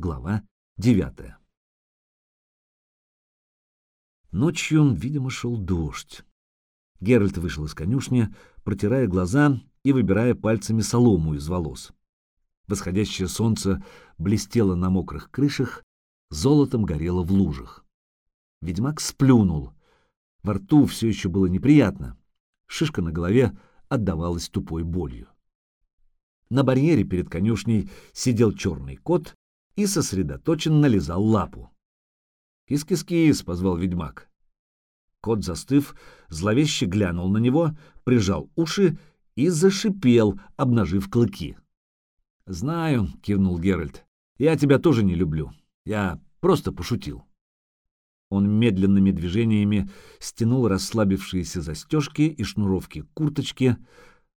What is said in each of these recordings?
Глава девятая. Ночью, видимо, шел дождь. Геральт вышел из конюшни, протирая глаза и выбирая пальцами солому из волос. Восходящее солнце блестело на мокрых крышах, золотом горело в лужах. Ведьмак сплюнул. Во рту все еще было неприятно. Шишка на голове отдавалась тупой болью. На барьере перед конюшней сидел черный кот и сосредоточенно лизал лапу. «Кис-кис-кис!» — позвал ведьмак. Кот, застыв, зловеще глянул на него, прижал уши и зашипел, обнажив клыки. «Знаю», — кивнул Геральт, — «я тебя тоже не люблю. Я просто пошутил». Он медленными движениями стянул расслабившиеся застежки и шнуровки курточки,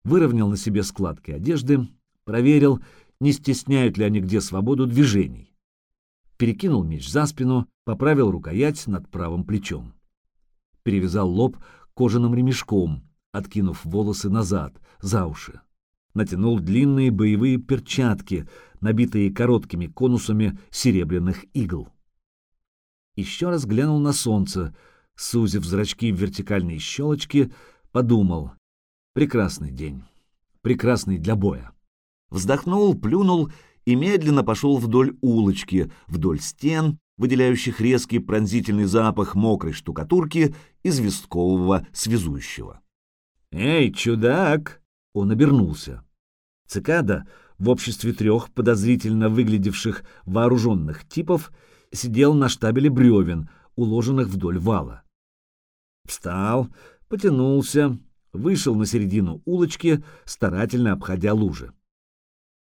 выровнял на себе складки одежды, проверил, не стесняют ли они где свободу движений. Перекинул меч за спину, поправил рукоять над правым плечом. Перевязал лоб кожаным ремешком, откинув волосы назад, за уши. Натянул длинные боевые перчатки, набитые короткими конусами серебряных игл еще раз глянул на солнце, сузив зрачки в вертикальные щелочки, подумал. Прекрасный день. Прекрасный для боя. Вздохнул, плюнул и медленно пошел вдоль улочки, вдоль стен, выделяющих резкий пронзительный запах мокрой штукатурки известкового связующего. «Эй, чудак!» — он обернулся. Цикада в обществе трех подозрительно выглядевших вооруженных типов — сидел на штабеле бревен, уложенных вдоль вала. Встал, потянулся, вышел на середину улочки, старательно обходя лужи.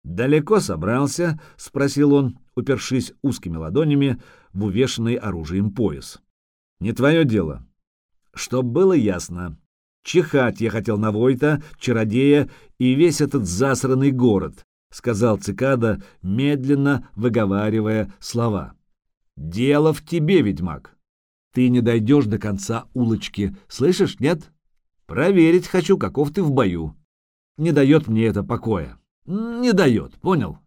«Далеко собрался?» — спросил он, упершись узкими ладонями в увешанный оружием пояс. «Не твое дело». «Чтоб было ясно. Чихать я хотел на Войта, чародея и весь этот засранный город», — сказал цикада, медленно выговаривая слова. Дело в тебе, ведьмак. Ты не дойдешь до конца улочки, слышишь, нет? Проверить хочу, каков ты в бою. Не дает мне это покоя. Не дает, понял?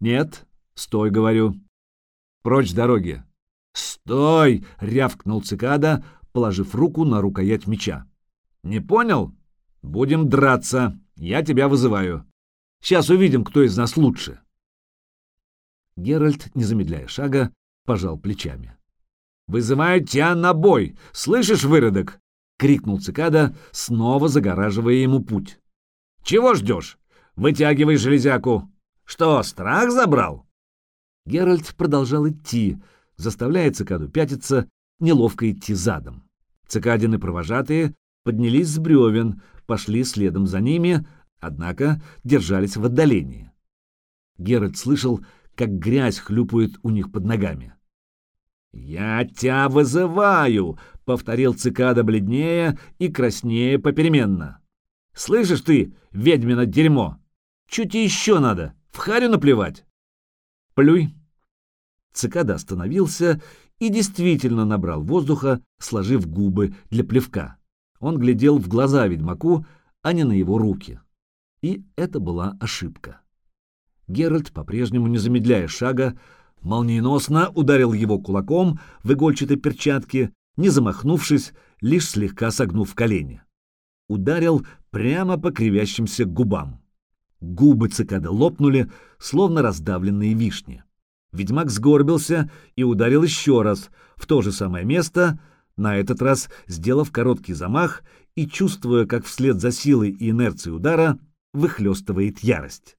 Нет, стой, говорю. Прочь дороги. Стой, рявкнул цикада, положив руку на рукоять меча. Не понял? Будем драться. Я тебя вызываю. Сейчас увидим, кто из нас лучше. Геральт, не замедляя шага, пожал плечами. «Вызываю тебя на бой! Слышишь, выродок?» — крикнул цикада, снова загораживая ему путь. «Чего ждешь? Вытягивай железяку! Что, страх забрал?» Геральт продолжал идти, заставляя цикаду пятиться, неловко идти задом. Цикадины провожатые поднялись с бревен, пошли следом за ними, однако держались в отдалении. Геральт слышал, как грязь хлюпает у них под ногами. «Я тебя вызываю!» — повторил цикада бледнее и краснее попеременно. «Слышишь ты, ведьмино дерьмо? Чуть еще надо, в харю наплевать!» «Плюй!» Цикада остановился и действительно набрал воздуха, сложив губы для плевка. Он глядел в глаза ведьмаку, а не на его руки. И это была ошибка. Геральт, по-прежнему не замедляя шага, молниеносно ударил его кулаком в игольчатой перчатке, не замахнувшись, лишь слегка согнув колени. Ударил прямо по кривящимся губам. Губы цикады лопнули, словно раздавленные вишни. Ведьмак сгорбился и ударил еще раз, в то же самое место, на этот раз сделав короткий замах и чувствуя, как вслед за силой и инерцией удара выхлестывает ярость.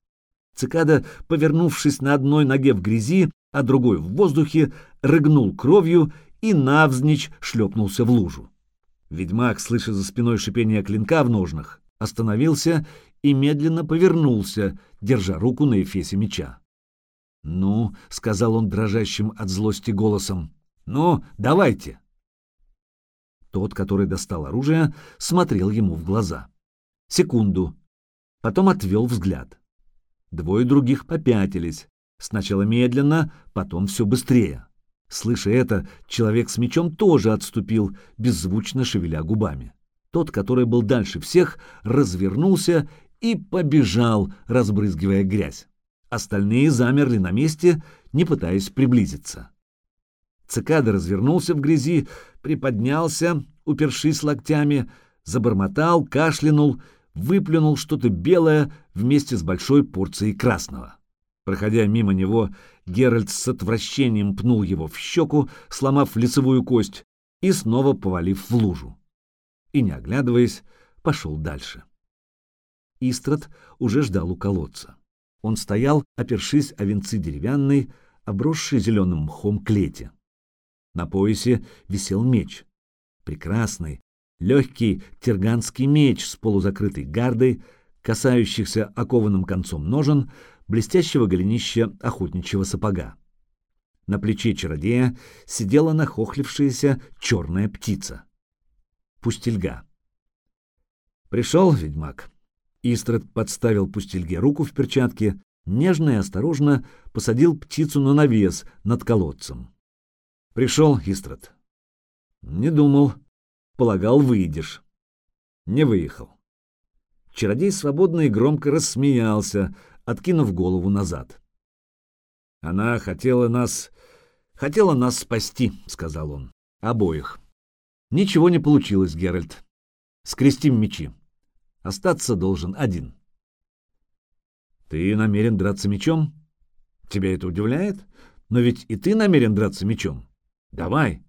Цикада, повернувшись на одной ноге в грязи, а другой в воздухе, рыгнул кровью и навзничь шлепнулся в лужу. Ведьмак, слыша за спиной шипение клинка в ножнах, остановился и медленно повернулся, держа руку на эфесе меча. «Ну», — сказал он дрожащим от злости голосом, — «ну, давайте». Тот, который достал оружие, смотрел ему в глаза. Секунду. Потом отвел взгляд. Двое других попятились. Сначала медленно, потом все быстрее. Слыша это, человек с мечом тоже отступил, беззвучно шевеля губами. Тот, который был дальше всех, развернулся и побежал, разбрызгивая грязь. Остальные замерли на месте, не пытаясь приблизиться. Цикада развернулся в грязи, приподнялся, упершись локтями, забормотал, кашлянул, выплюнул что-то белое вместе с большой порцией красного. Проходя мимо него, Геральт с отвращением пнул его в щеку, сломав лицевую кость, и снова повалив в лужу. И, не оглядываясь, пошел дальше. Истрат уже ждал у колодца. Он стоял, опершись о венцы деревянной, обросшей зеленым мхом клети. На поясе висел меч. Прекрасный, легкий терганский меч с полузакрытой гардой, касающихся окованным концом ножен, блестящего голенища охотничьего сапога. На плече чародея сидела нахохлившаяся черная птица. Пустельга. Пришел ведьмак. Истрат подставил пустельге руку в перчатке, нежно и осторожно посадил птицу на навес над колодцем. Пришел Истрат. Не думал. Полагал, выйдешь. Не выехал. Чародей свободно и громко рассмеялся, откинув голову назад. Она хотела нас... хотела нас спасти, сказал он. Обоих. Ничего не получилось, Геральт. Скрестим мечи. Остаться должен один. Ты намерен драться мечом? Тебя это удивляет? Но ведь и ты намерен драться мечом. Давай.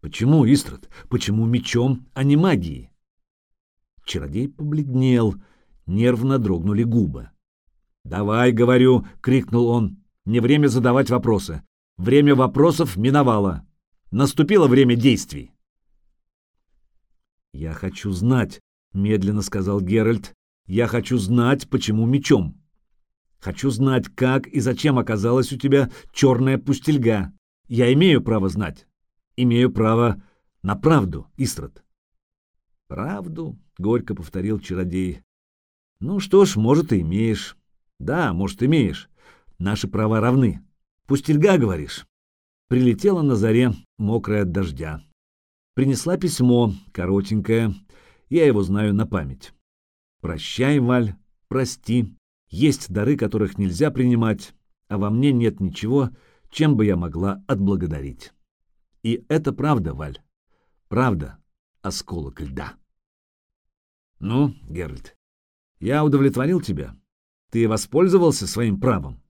Почему, Истрат? Почему мечом, а не магией? Чародей побледнел, нервно дрогнули губы. «Давай, говорю!» — крикнул он. «Не время задавать вопросы. Время вопросов миновало. Наступило время действий». «Я хочу знать», — медленно сказал Геральт. «Я хочу знать, почему мечом. Хочу знать, как и зачем оказалась у тебя черная пустельга. Я имею право знать. Имею право на правду, Истрат. Правду, горько повторил чародей. Ну что ж, может, и имеешь. Да, может, имеешь. Наши права равны. Пустельга, говоришь. Прилетела на заре, мокрая от дождя. Принесла письмо, коротенькое. Я его знаю на память. Прощай, Валь, прости. Есть дары, которых нельзя принимать, а во мне нет ничего, чем бы я могла отблагодарить. И это правда, Валь. Правда, осколок льда. Ну, Геральт, я удовлетворил тебя. Ты воспользовался своим правом.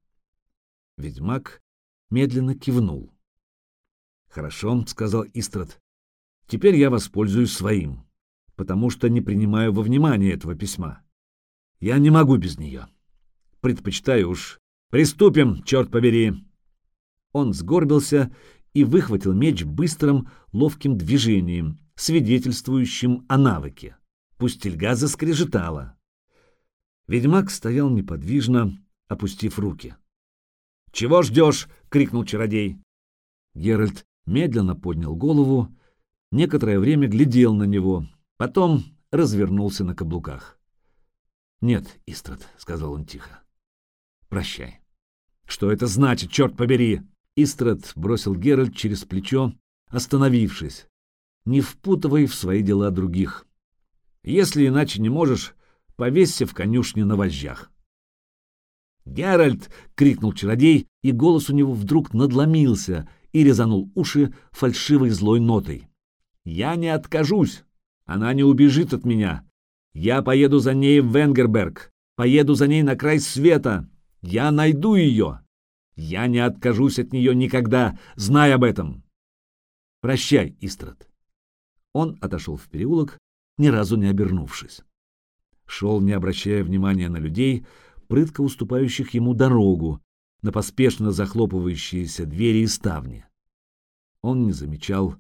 Ведьмак медленно кивнул. Хорошо, сказал Истрат. Теперь я воспользуюсь своим, потому что не принимаю во внимание этого письма. Я не могу без нее. Предпочитаю уж. Приступим, черт побери. Он сгорбился и выхватил меч быстрым, ловким движением, свидетельствующим о навыке. Пустельга заскрежетала. Ведьмак стоял неподвижно, опустив руки. «Чего ждешь?» — крикнул чародей. Геральт медленно поднял голову, некоторое время глядел на него, потом развернулся на каблуках. «Нет, Истрат», — сказал он тихо, — «прощай». «Что это значит, черт побери?» Истрат бросил Геральт через плечо, остановившись. Не впутывай в свои дела других. Если иначе не можешь, повесься в конюшне на вожжах. «Геральт!» — крикнул чародей, и голос у него вдруг надломился и резанул уши фальшивой злой нотой. «Я не откажусь! Она не убежит от меня! Я поеду за ней в Венгерберг! Поеду за ней на край света! Я найду ее!» Я не откажусь от нее никогда, знай об этом. Прощай, Истрат. Он отошел в переулок, ни разу не обернувшись. Шел, не обращая внимания на людей, прытко уступающих ему дорогу, на поспешно захлопывающиеся двери и ставни. Он не замечал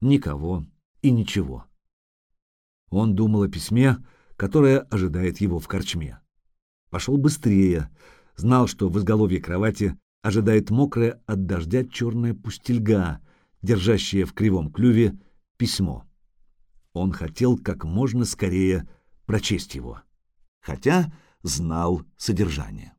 никого и ничего. Он думал о письме, которое ожидает его в корчме. Пошел быстрее, знал, что в изголовье кровати ожидает мокрая от дождя черная пустельга, держащая в кривом клюве письмо. Он хотел как можно скорее прочесть его, хотя знал содержание.